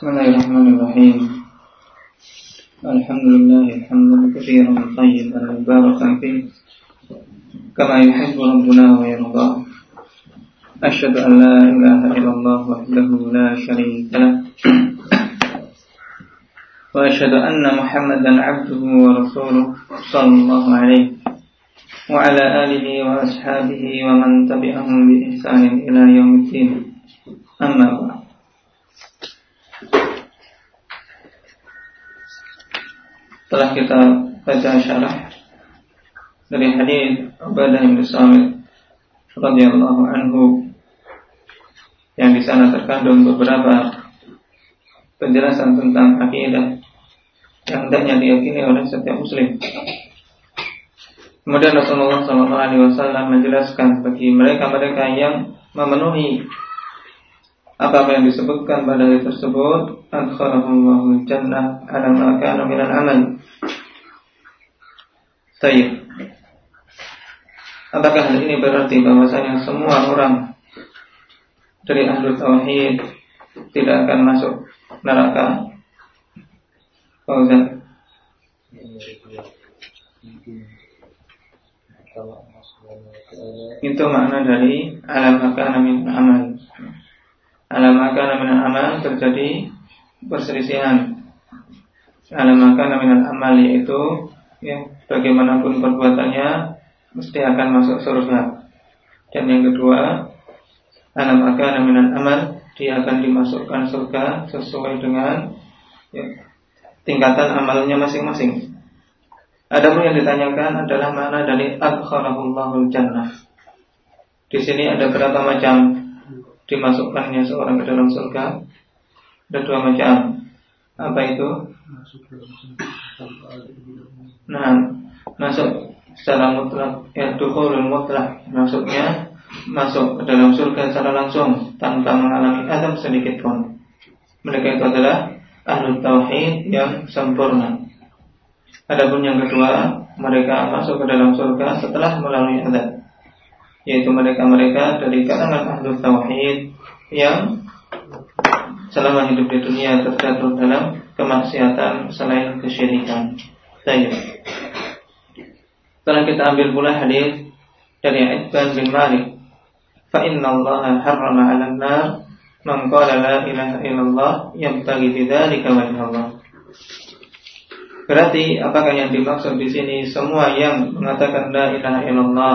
بسم الله الرحمن الرحيم. الحمد لله حمدا كثيرا طيبا مباركا فيه. كما يحب ربنا ويرضى أشهد أن لا إله إلا الله وحده لا شريك له. وأشهد أن محمدا عبده ورسوله صلى الله عليه وعلى آله وأصحابه ومن تبعهم بإحسان إلى يوم الدين. أما بعد. Setelah kita baca syarah dari hadis Ubadah bin Samit radhiyallahu anhu yang di sana terkandung beberapa penjelasan tentang akidah yang hendaknya diyakini oleh setiap muslim. Kemudian Rasulullah SAW menjelaskan bagi mereka-mereka yang memenuhi apa yang disebutkan pada hari tersebut adkhalahullahu jannah ala ma kana minal amal Tayyib Apakah hal ini berarti bahwasanya semua orang dari ahlu tauhid tidak akan masuk neraka? Fauzan. Itu makna dari alam akan min amal alam akana minal amal terjadi perselisihan alam akana minal amal yaitu ya bagaimanapun perbuatannya mesti akan masuk surga dan yang kedua alam akana minal amal dia akan dimasukkan surga sesuai dengan ya, tingkatan amalnya masing-masing. Adapun yang ditanyakan adalah mana dari adkhalahullahu jannah. Di sini ada berapa macam dimasukkannya seorang ke dalam surga. Ada dua macam. Apa itu? Nah masuk secara mutlak. Ya dukhulul mutlak. Masuknya masuk ke dalam surga secara langsung tanpa mengalami adam sedikit pun. Mereka itu adalah ahlu tauhid yang sempurna. Adapun yang kedua mereka masuk ke dalam surga setelah melalui adab yaitu mereka-mereka dari kalangan ahlu tauhid yang selama hidup di dunia terjatuh dalam kemaksiatan selain kesyirikan. Baik. Setelah kita ambil pula hadis dari Ibn bin Malik, fa inna Allah harrama 'ala an-nar man qala la ilaha illallah yabtaghi bidzalika wajh Allah. Berarti apakah yang dimaksud di sini semua yang mengatakan la ilaha illallah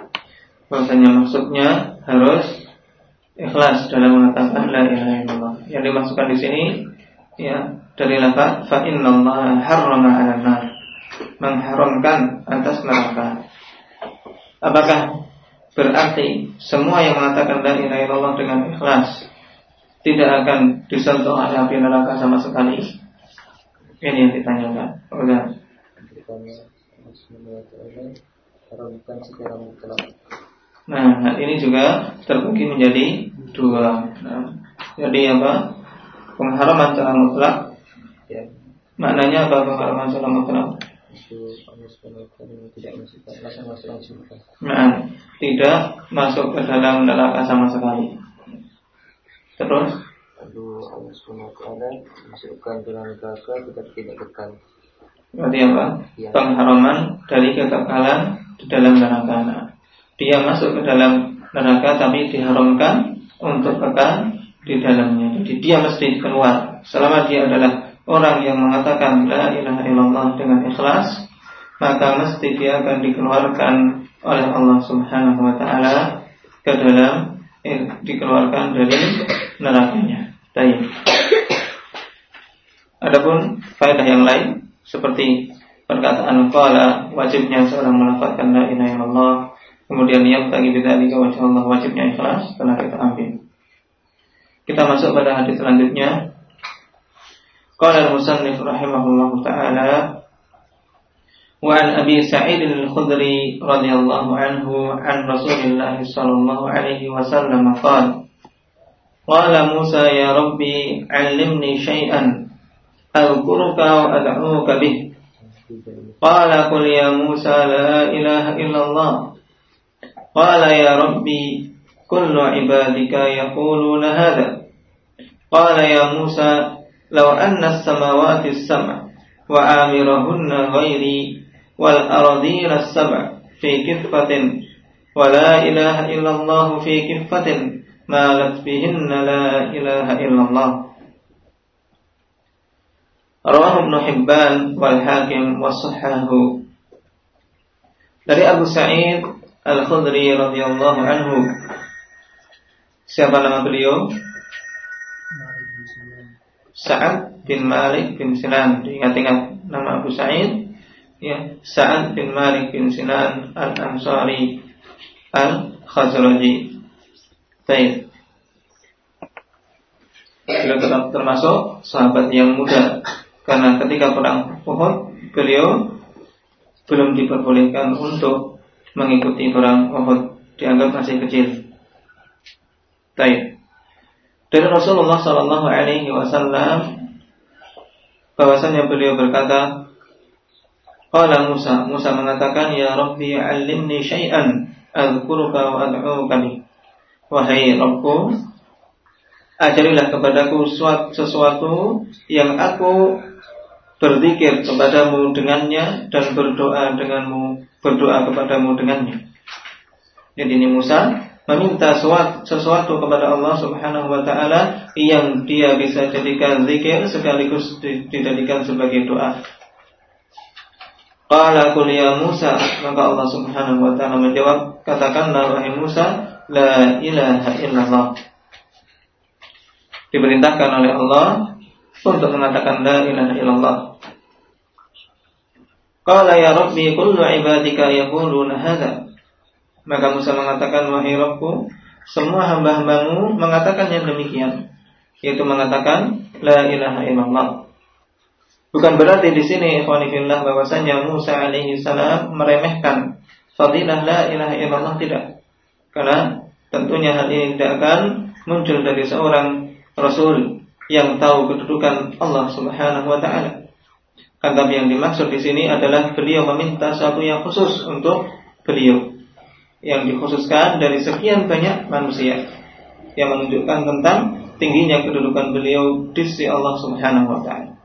Bahasanya maksudnya harus ikhlas dalam mengatakan la ilaha illallah. Yang dimasukkan di sini ya dari lafaz fa innallaha harrama 'alan nar. Mengharamkan atas neraka. Apakah berarti semua yang mengatakan la ilaha illallah dengan ikhlas tidak akan disentuh oleh api neraka sama sekali? Ini yang ditanyakan. Udah. Haramkan secara mutlak Nah, hal ini juga terbagi menjadi dua. Nah, jadi apa? Pengharaman secara mutlak. Ya. Maknanya apa pengharaman secara mutlak? Nah, tidak masuk ke dalam neraka sama sekali. Terus? Lalu Allah SWT masukkan ke dalam neraka kita tidak kekal. Berarti apa? Ya. Pengharaman dari kekekalan di dalam neraka. Nah, dia masuk ke dalam neraka tapi diharamkan untuk kekal di dalamnya. Jadi dia mesti keluar selama dia adalah orang yang mengatakan la ilaha illallah dengan ikhlas, maka mesti dia akan dikeluarkan oleh Allah Subhanahu wa taala ke dalam eh, dikeluarkan dari nerakanya. Baik. Adapun faedah yang lain seperti perkataan qala wajibnya seorang melafazkan la ilaha illallah Kemudian yang bagi bidzalika wajh Allah wajibnya ikhlas telah kita ambil. Kita masuk pada hadis selanjutnya. قال المصنف رحمه الله تعالى وعن أبي سعيد الخدري رضي الله عنه عن رسول الله صلى الله عليه وسلم قال قال موسى يا ربي علمني شيئا أذكرك وأدعوك به قال قل يا موسى لا إله إلا الله قال يا ربي كل عبادك يقولون هذا. قال يا موسى لو أن السماوات السبع وآمرهن غيري والأرضين السبع في كفة ولا إله إلا الله في كفة مالت بهن لا إله إلا الله. رواه ابن حبان والحاكم وصححه dari Abu Sa'id Al-Khudri radhiyallahu anhu. Siapa nama beliau? Sa'ad bin Malik bin Sinan. Diingat-ingat nama Abu Sa'id. Ya, Sa'ad bin Malik bin Sinan Al-Ansari Al-Khazraji. Baik. Beliau tetap termasuk sahabat yang muda karena ketika perang Uhud beliau belum diperbolehkan untuk mengikuti perang Uhud dianggap masih kecil. Baik. Dari Rasulullah Sallallahu Alaihi Wasallam bahwasanya beliau berkata, Qala Musa, Musa mengatakan, Ya Rabbi alimni syai'an Azkuruka wa ad'uka Wahai Rabbku Ajarilah kepadaku sesuatu Yang aku Berzikir kepadamu dengannya Dan berdoa denganmu Berdoa kepadamu dengannya Jadi ini Musa meminta sesuatu kepada Allah Subhanahu wa taala yang dia bisa jadikan zikir sekaligus dijadikan sebagai doa. Qala qul ya Musa, maka Allah Subhanahu wa taala menjawab, katakanlah wahai Musa, la ilaha illallah. Diperintahkan oleh Allah untuk mengatakan la ilaha illallah. Qala ya Rabbi kullu ibadika yaquluna hadza maka Musa mengatakan, wahai Rabbku, semua hamba-hambamu mengatakan yang demikian, yaitu mengatakan la ilaha illallah. Bukan berarti di sini ikhwanifillah bahwasanya Musa alaihi salam meremehkan fadilah la ilaha illallah tidak. Karena tentunya hal ini tidak akan muncul dari seorang rasul yang tahu kedudukan Allah Subhanahu wa taala. Kan tapi yang dimaksud di sini adalah beliau meminta sesuatu yang khusus untuk beliau yang dikhususkan dari sekian banyak manusia yang menunjukkan tentang tingginya kedudukan beliau di sisi Allah Subhanahu wa taala.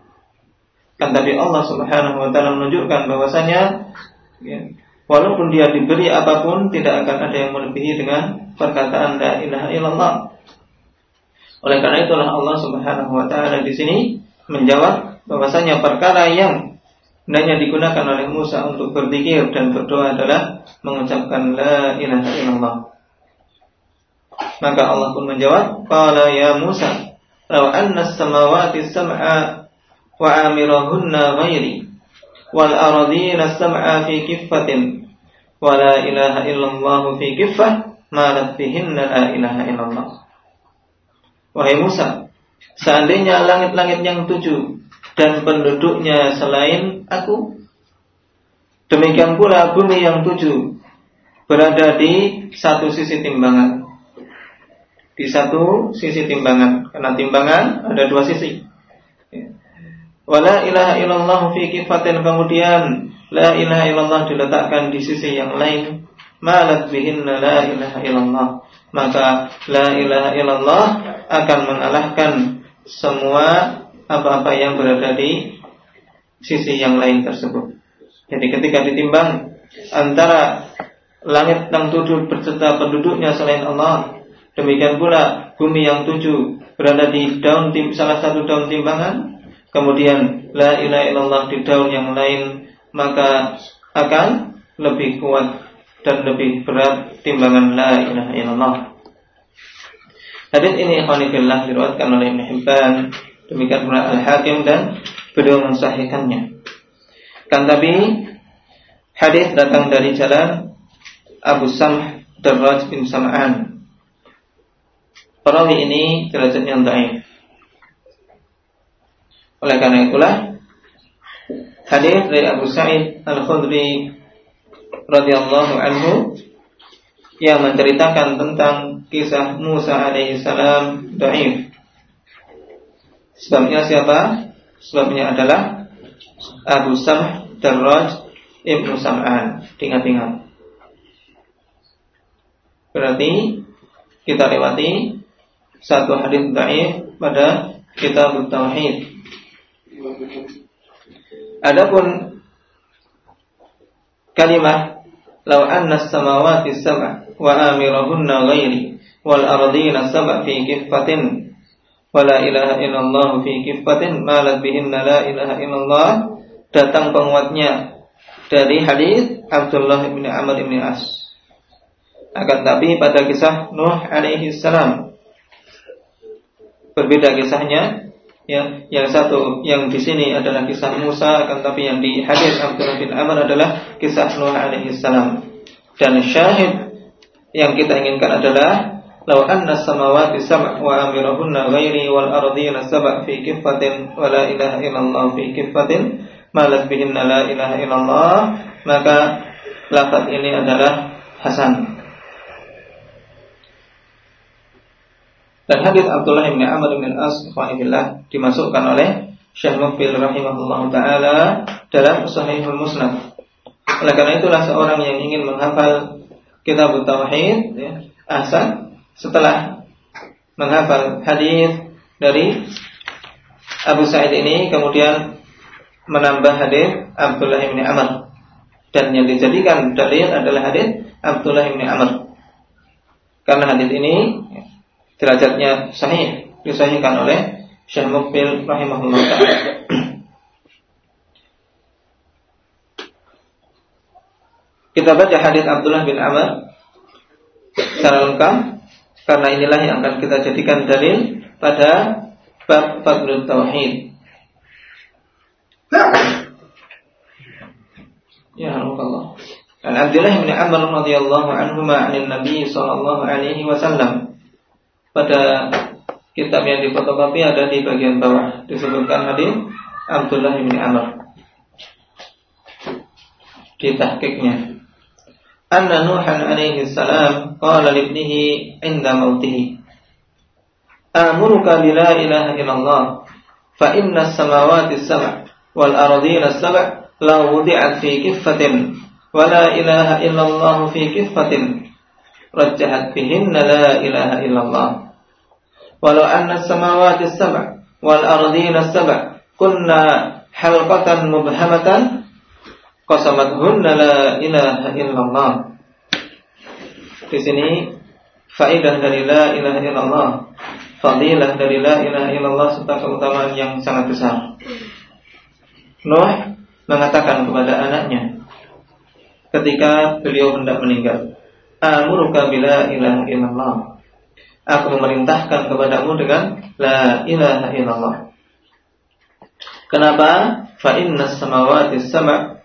Kan tapi Allah Subhanahu wa taala menunjukkan bahwasanya ya, walaupun dia diberi apa pun tidak akan ada yang melebihi dengan perkataan la ilaha illallah. Oleh karena itulah Allah Subhanahu wa taala di sini menjawab bahwasanya perkara yang hendaknya digunakan oleh Musa untuk berzikir dan berdoa adalah mengucapkan la ilaha illallah. Maka Allah pun menjawab, "Qala ya Musa, law anna as-samawati sam'a wa amirahunna ghairi wal aradina sam'a fi kiffatin wa la ilaha illallah fi kiffah bihinna la ilaha illallah." Wahai Musa, seandainya langit-langit yang tujuh dan penduduknya selain aku. Demikian pula bumi yang tujuh berada di satu sisi timbangan. Di satu sisi timbangan. Karena timbangan ada dua sisi. Wala ilaha illallah fi kifatin kemudian la ilaha illallah diletakkan di sisi yang lain. Malat bihinna la ilaha illallah. Maka la ilaha illallah akan mengalahkan semua apa-apa yang berada di sisi yang lain tersebut. Jadi ketika ditimbang antara langit yang tujuh berserta penduduknya selain Allah, demikian pula bumi yang tujuh berada di daun tim, salah satu daun timbangan, kemudian la ilaha illallah di daun yang lain, maka akan lebih kuat dan lebih berat timbangan la ilaha illallah. Hadis ini ikhwanifillah diriwayatkan oleh Ibn Hibban Demikian pula Al-Hakim dan beliau mensahihkannya. Kan tapi hadis datang dari jalan Abu Samh Darraj bin Sam'an. Perawi ini derajatnya dhaif. Oleh karena itulah hadis dari Abu Sa'id Al-Khudri radhiyallahu anhu yang menceritakan tentang kisah Musa alaihissalam dhaif. Sebabnya siapa? Sebabnya adalah Abu Samh Darraj Ibnu Sam'an. Ingat-ingat. Berarti kita lewati satu hadis dhaif pada kitab tauhid. Adapun kalimat law anna samawati sab'a wa amirahunna ghairi wal ardina sab'a fi kiffatin wa la ilaha illallah fi kiffatin malat bihinna la ilaha illallah. Datang penguatnya dari hadis Abdullah bin Amr bin As. Akan tapi pada kisah Nuh alaihi salam. Berbeda kisahnya. Ya, yang satu yang di sini adalah kisah Musa, akan tapi yang di hadis Abdullah bin Amr adalah kisah Nuh alaihi salam. Dan syahid yang kita inginkan adalah Lau anna samawati sab' wa amirahunna ghairi wal ardina sab' fi kifatin wa la ilaha illallah fi kifatin malat bihinna la ilaha illallah maka lafaz ini adalah hasan Dan hadis Abdullah bin Amr bin As Ikhwanillah dimasukkan oleh Syekh Mufil rahimahullah taala dalam Sahihul Musnad. Oleh karena itulah seorang yang ingin menghafal kitab tauhid ya, asal setelah menghafal hadis dari Abu Sa'id ini kemudian menambah hadis Abdullah bin Amr dan yang dijadikan dalil adalah hadis Abdullah bin Amr. Karena hadis ini derajatnya sahih disahihkan oleh Syekh Mukbil rahimahullah taala. Kita baca hadis Abdullah bin Amr secara lengkap karena inilah yang akan kita jadikan dalil pada bab Fadlul Tauhid. Ya Allah. An Abdullah bin Amr radhiyallahu anhu ma'anin Nabi sallallahu alaihi wasallam pada kitab yang difotokopi ada di bagian bawah disebutkan hadis Abdullah bin Amr di tahqiqnya anna Nuhan alaihi salam qala libnihi inda mautihi. Amuruka bi la ilaha illallah fa inna samawati sab' wal ardina sab' la wudi'at fi kiffatin wa la ilaha illallah fi kiffatin rajjahat bihinna la ilaha illallah. Walau anna samawati sab'a wal ardina sab'a kunna halqatan mubhamatan qasamathunna la ilaha illallah. Di sini faidah dari la ilaha illallah fadilah dari la ilaha illallah serta keutamaan yang sangat besar. Nuh mengatakan kepada anaknya ketika beliau hendak meninggal amuruka bila ilaha illallah. Aku memerintahkan kepadamu dengan La ilaha illallah. Kenapa? Fa inna samawati sama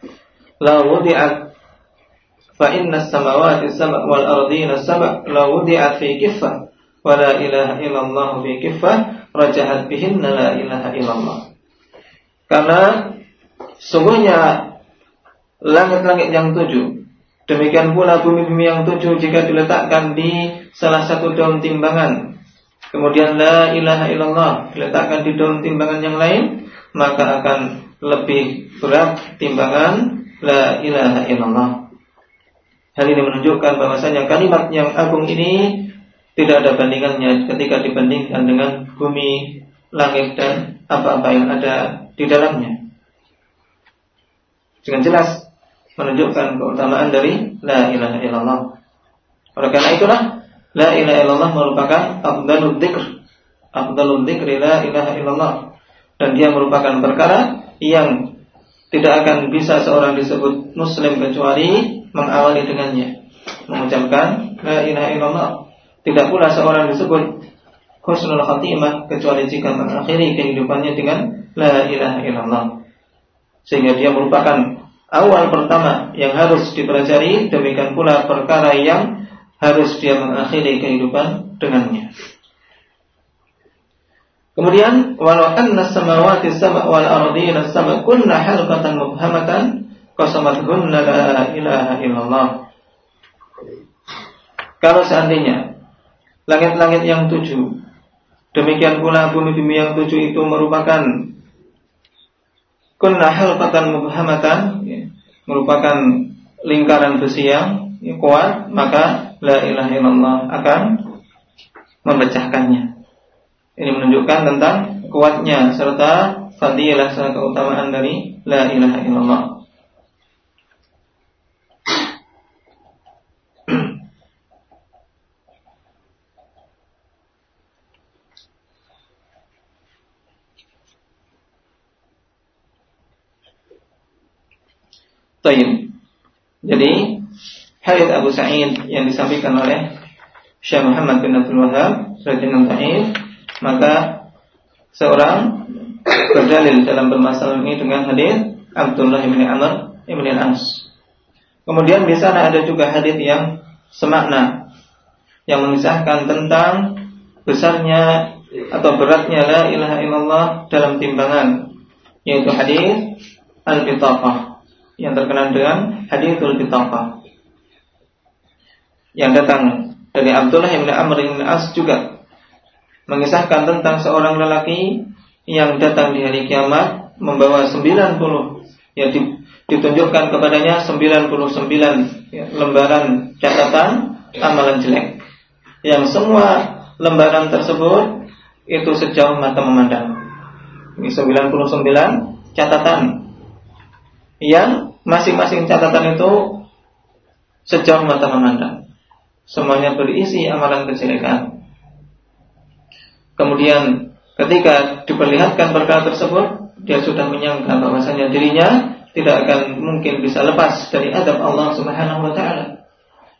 La wudi'at. Fa inna samawati sama Wal ardina sama La wudi'at fi kifah Wa la ilaha illallah fi kifah Rajahat bihinna la ilaha illallah. Karena Sungguhnya Langit-langit yang tujuh. Demikian pula bumi-bumi yang tujuh jika diletakkan di salah satu daun timbangan. Kemudian la ilaha illallah diletakkan di daun timbangan yang lain, maka akan lebih berat timbangan la ilaha illallah. Hal ini menunjukkan bahwasanya kalimat yang agung ini tidak ada bandingannya ketika dibandingkan dengan bumi, langit dan apa-apa yang ada di dalamnya. Dengan jelas menunjukkan keutamaan dari la ilaha illallah. Oleh karena itulah la ilaha illallah merupakan afdalul dzikr. Afdalul dzikri la ilaha illallah. Dan dia merupakan perkara yang tidak akan bisa seorang disebut muslim kecuali mengawali dengannya. Mengucapkan la ilaha illallah. Tidak pula seorang disebut husnul khatimah kecuali jika mengakhiri kehidupannya dengan la ilaha illallah. Sehingga dia merupakan awal pertama yang harus dipelajari, demikian pula perkara yang harus dia mengakhiri kehidupan dengannya. Kemudian walau anna samawati sama wal ardina sama kunna halqatan mubhamatan qasamathunna la ilaha illallah. Kalau seandainya langit-langit yang tujuh demikian pula bumi-bumi yang tujuh itu merupakan kunna halqatan mubhamatan ya, merupakan lingkaran besi yang kuat maka la ilaha illallah akan memecahkannya. Ini menunjukkan tentang kuatnya serta fadilah serta keutamaan dari la ilaha illallah. Tayyib. Jadi hadis Abu Sa'id yang disampaikan oleh Syekh Muhammad bin Abdul Wahab radhiyallahu anhu maka seorang berdalil dalam permasalahan ini dengan hadis Abdullah bin Amr bin Al-As. Kemudian di sana ada juga hadis yang semakna yang memisahkan tentang besarnya atau beratnya la ilaha illallah dalam timbangan yaitu hadis al-bitaqah yang terkenal dengan hadithul bitaqah yang datang dari Abdullah bin Amr bin As juga mengisahkan tentang seorang lelaki yang datang di hari kiamat membawa 90 yang ditunjukkan kepadanya 99 ya, lembaran catatan amalan jelek yang semua lembaran tersebut itu sejauh mata memandang. Ini 99 catatan yang masing-masing catatan itu sejauh mata memandang. Semuanya berisi amalan kejelekan. Kemudian ketika diperlihatkan perkara tersebut, dia sudah menyangka bahwasanya dirinya tidak akan mungkin bisa lepas dari adab Allah Subhanahu wa taala.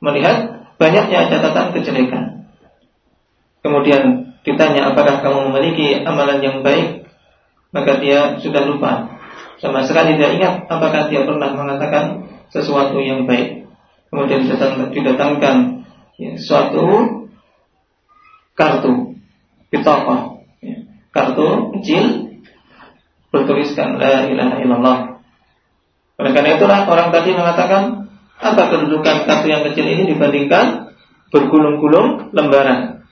Melihat banyaknya catatan kejelekan. Kemudian ditanya apakah kamu memiliki amalan yang baik? Maka dia sudah lupa. Sama sekali tidak ingat apakah dia pernah mengatakan sesuatu yang baik. Kemudian didatangkan ya, suatu kartu bitokoh ya. kartu kecil bertuliskan la ilaha illallah. Oleh karena itulah orang tadi mengatakan apa kedudukan kartu yang kecil ini dibandingkan bergulung-gulung lembaran.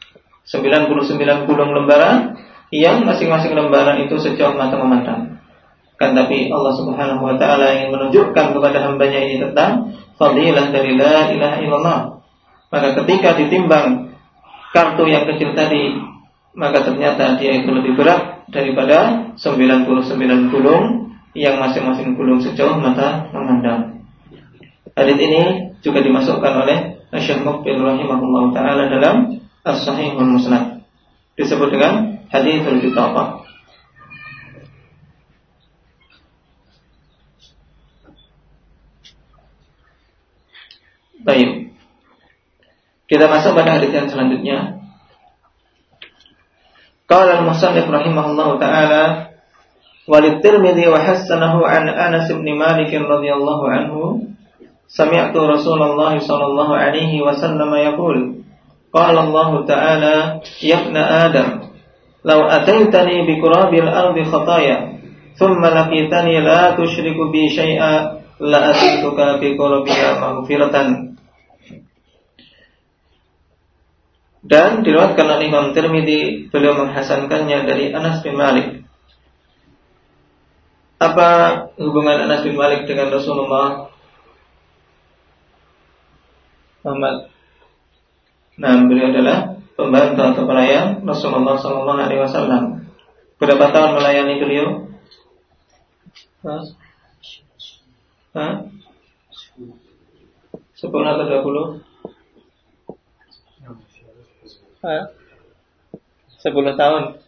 99 gulung lembaran yang masing-masing lembaran itu sejauh mata memandang. Kan tapi Allah Subhanahu wa taala ingin menunjukkan kepada hambanya ini tentang fadilah dari la ilaha illallah. Maka ketika ditimbang kartu yang kecil tadi maka ternyata dia itu lebih berat daripada 99 gulung yang masing-masing gulung sejauh mata memandang. Hadis ini juga dimasukkan oleh Syekh Muqbil rahimahullah taala dalam As-Sahihul Musnad. Disebut dengan hadithul bitaqah. Baik. Kita masuk pada hadis yang selanjutnya Qala al-musannif rahimahullahu taala walid Tirmidzi wa hasanahu an Anas bin Malik radhiyallahu anhu sami'tu Rasulullah sallallahu alaihi wasallam yaqul qala Allah ta'ala ya ibn Adam law ataitani bi qurabil ardi khataya thumma laqitani la tusyriku bi syai'a la atituka bi qurabiha maghfiratan Dan diriwayatkan oleh Imam Tirmidzi beliau menghasankannya dari Anas bin Malik. Apa hubungan Anas bin Malik dengan Rasulullah Muhammad? Nah, beliau adalah pembantu atau pelayan Rasulullah Sallallahu Alaihi Wasallam. Berapa tahun melayani beliau? Hah? Sepuluh atau dua puluh? Sepuluh tahun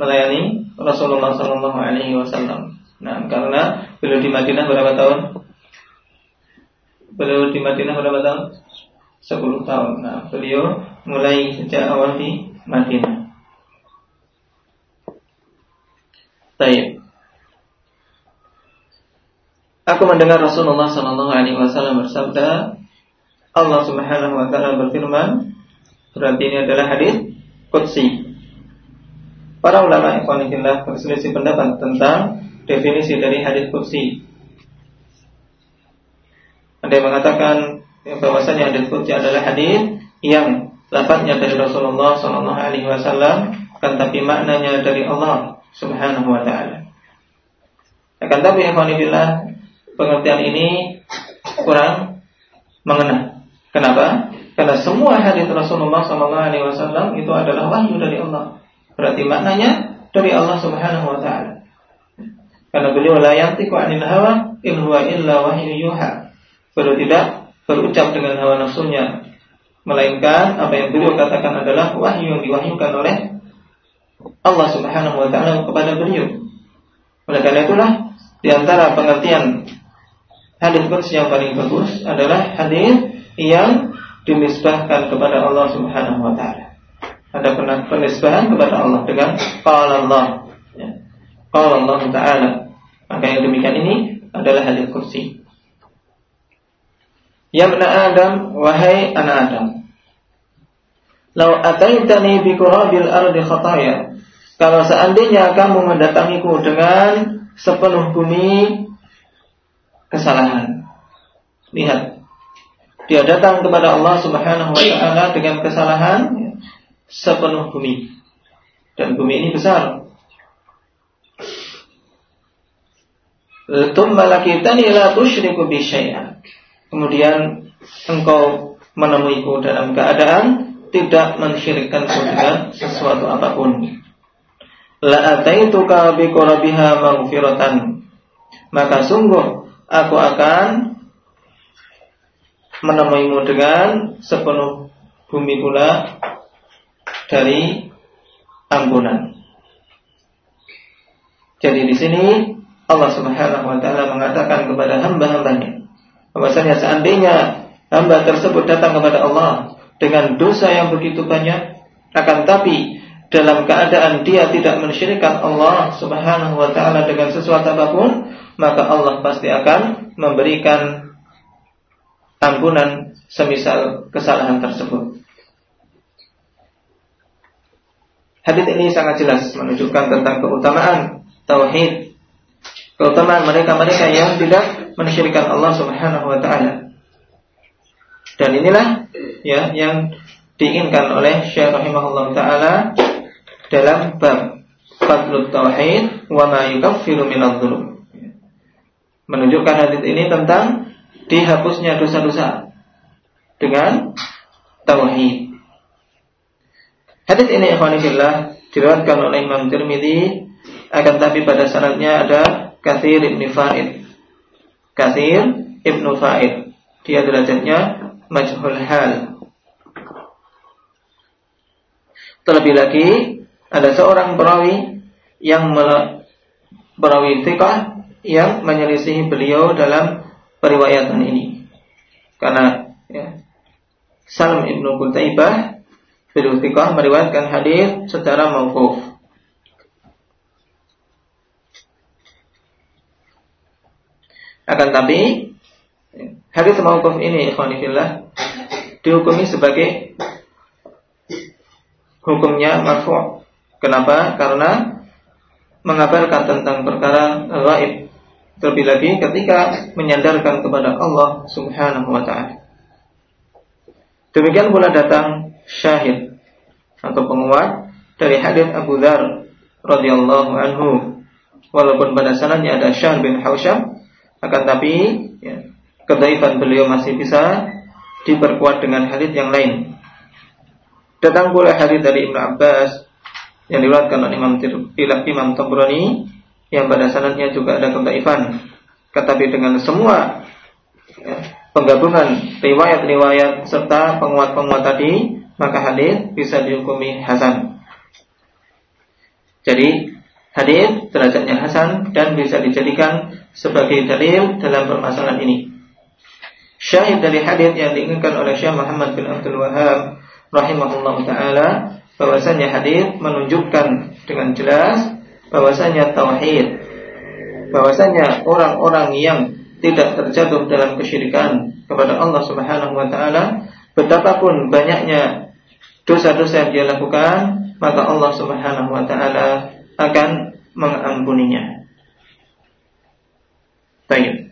melayani Rasulullah Sallallahu Alaihi Wasallam. Nah, karena beliau di Madinah berapa tahun? Beliau di Madinah berapa tahun? Sepuluh tahun. Nah, beliau mulai sejak awal di Madinah. Baik. Aku mendengar Rasulullah Sallallahu Alaihi Wasallam bersabda, Allah Subhanahu Wa Taala berfirman, Berarti ini adalah hadis qudsi. para ulama ikhwanillah berselisih pendapat tentang definisi dari hadis kursi. Ada yang mengatakan bahwasanya hadis kursi adalah hadis yang lafaznya dari Rasulullah Shallallahu Alaihi Wasallam, kan tapi maknanya dari Allah Subhanahu Wa Taala. Akan tapi ikhwanillah pengertian ini kurang mengena. Kenapa? Karena semua hadis Rasulullah Wasallam itu adalah wahyu dari Allah. Berarti maknanya dari Allah Subhanahu Wa Taala. Karena beliau la yantiqu anil hawa in huwa illa wahyu yuha. Beliau tidak berucap dengan hawa nafsunya, melainkan apa yang beliau katakan adalah wahyu yang diwahyukan oleh Allah Subhanahu wa taala kepada beliau. Oleh karena itulah di antara pengertian hadis kursi yang paling bagus adalah hadis yang dinisbahkan kepada Allah Subhanahu wa taala. Ada penisbahan kepada Allah dengan qala Allah. Ya. Qala Allah taala. Maka yang demikian ini adalah hadis kursi. Ya bena Adam, wahai anak Adam. Lau ataitani bi qurabil ardi khataya. Kalau seandainya kamu mendatangiku dengan sepenuh bumi kesalahan. Lihat, dia datang kepada Allah Subhanahu wa taala dengan kesalahan sepenuh bumi. Dan bumi ini besar. Kemudian engkau menemuiku dalam keadaan tidak mensyirikkanku dengan sesuatu apa pun. La ataituka bi qurabiha maghfiratan. Maka sungguh aku akan menemuimu dengan sepenuh bumi pula dari ampunan. Jadi di sini Allah Subhanahu wa taala mengatakan kepada hamba-hambanya bahwasanya seandainya hamba tersebut datang kepada Allah dengan dosa yang begitu banyak akan tapi dalam keadaan dia tidak mensyirikkan Allah Subhanahu wa taala dengan sesuatu apa pun maka Allah pasti akan memberikan ampunan semisal kesalahan tersebut. Hadis ini sangat jelas menunjukkan tentang keutamaan tauhid, keutamaan mereka-mereka yang tidak mensyirikan Allah Subhanahu wa taala. Dan inilah ya yang diinginkan oleh Syekh rahimahullah taala dalam bab Fadlut Tauhid wa ma yukaffiru minadh Menunjukkan hadis ini tentang dihapusnya dosa-dosa dengan tauhid. Hadis ini ikhwanillah diriwayatkan oleh Imam Tirmidzi akan tapi pada syaratnya ada Kathir ibn Fa'id. Kathir ibn Fa'id. Dia derajatnya majhul hal. Terlebih lagi ada seorang perawi yang perawi thiqah yang menyelisihi beliau dalam periwayatan ini. Karena ya, Salam ibnu Qutaibah Fil meriwayatkan hadis secara mauquf. Akan tapi hadis mauquf ini ikhwanifillah dihukumi sebagai hukumnya marfu'. Kenapa? Karena mengabarkan tentang perkara gaib Terlebih lagi ketika menyandarkan kepada Allah Subhanahu wa taala. Demikian pula datang syahid atau penguat dari hadis Abu Dzar radhiyallahu anhu. Walaupun pada sanadnya ada Syah bin Hausyam, akan tapi ya, kedaifan beliau masih bisa diperkuat dengan hadis yang lain. Datang pula hadis dari Ibnu Abbas yang diriwayatkan oleh Imam Imam Tabrani yang pada sanadnya juga ada ketaifan. Tetapi dengan semua ya, penggabungan riwayat-riwayat serta penguat-penguat tadi, maka hadis bisa dihukumi hasan. Jadi hadis derajatnya hasan dan bisa dijadikan sebagai dalil dalam permasalahan ini. Syahid dari hadis yang diinginkan oleh Syekh Muhammad bin Abdul Wahab rahimahullah taala bahwasanya hadis menunjukkan dengan jelas bahwasanya tauhid bahwasanya orang-orang yang tidak terjatuh dalam kesyirikan kepada Allah Subhanahu wa taala betapapun banyaknya dosa-dosa yang dia lakukan maka Allah Subhanahu wa taala akan mengampuninya. Baik.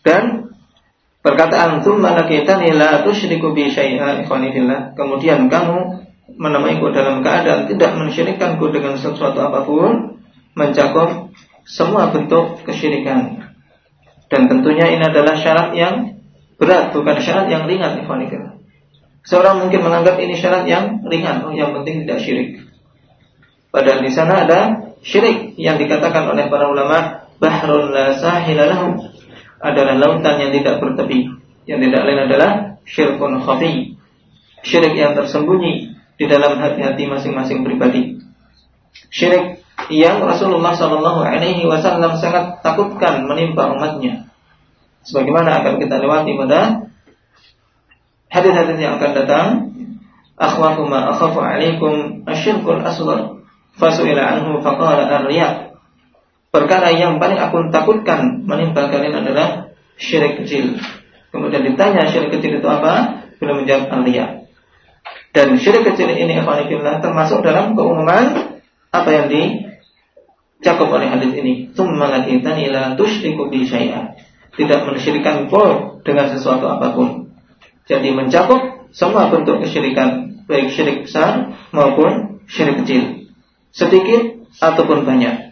Dan perkataan tsumma lakitani la tusyriku bi syai'a Kemudian kamu menemaiku dalam keadaan tidak mensyirikkanku dengan sesuatu apa pun mencakup semua bentuk kesyirikan. Dan tentunya ini adalah syarat yang berat, bukan syarat yang ringan ikhwanillah. Seorang mungkin menganggap ini syarat yang ringan, oh yang penting tidak syirik. Padahal di sana ada syirik yang dikatakan oleh para ulama bahrul la sahilalahu adalah lautan yang tidak bertepi. Yang tidak lain adalah syirkun khafi. Syirik yang tersembunyi di dalam hati-hati masing-masing pribadi. Syirik yang Rasulullah Shallallahu Alaihi Wasallam sangat takutkan menimpa umatnya. Sebagaimana akan kita lewati pada hadis-hadis yang akan datang. Akhwafu ma akhafu alaikum asyirkul asghar fasu'ila anhu faqala ar-riya Perkara yang paling aku takutkan menimpa kalian adalah syirik kecil. Kemudian ditanya syirik kecil itu apa? Belum menjawab alia. Dan syirik kecil ini ikhwanillah termasuk dalam keumuman apa yang dicakup oleh hadis ini. Tsumma lakitani la tusyriku bi syai'a. Tidak mensyirikan kau dengan sesuatu apa pun. Jadi mencakup semua bentuk kesyirikan, baik syirik besar maupun syirik kecil. Sedikit ataupun banyak.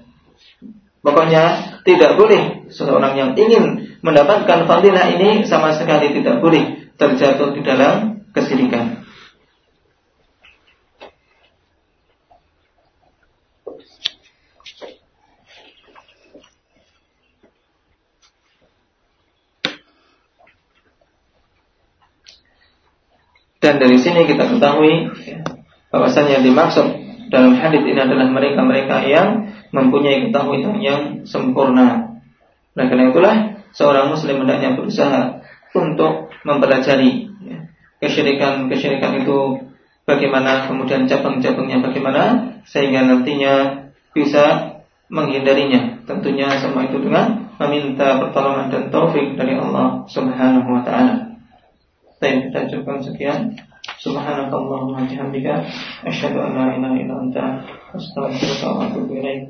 Pokoknya tidak boleh seorang yang ingin mendapatkan fadilah ini sama sekali tidak boleh terjatuh di dalam kesyirikan. Dan dari sini kita ketahui bahwasanya yang dimaksud dalam hadis ini adalah mereka-mereka yang mempunyai ketahuan yang sempurna. Nah, karena itulah seorang muslim hendaknya berusaha untuk mempelajari ya, kesyirikan-kesyirikan itu bagaimana, kemudian cabang-cabangnya bagaimana, sehingga nantinya bisa menghindarinya. Tentunya semua itu dengan meminta pertolongan dan taufik dari Allah Subhanahu wa taala. Baik, kita cukupkan sekian. Subhanakallahumma wa bihamdika asyhadu an la ilaha illa anta أستغفرك وأتوب إليك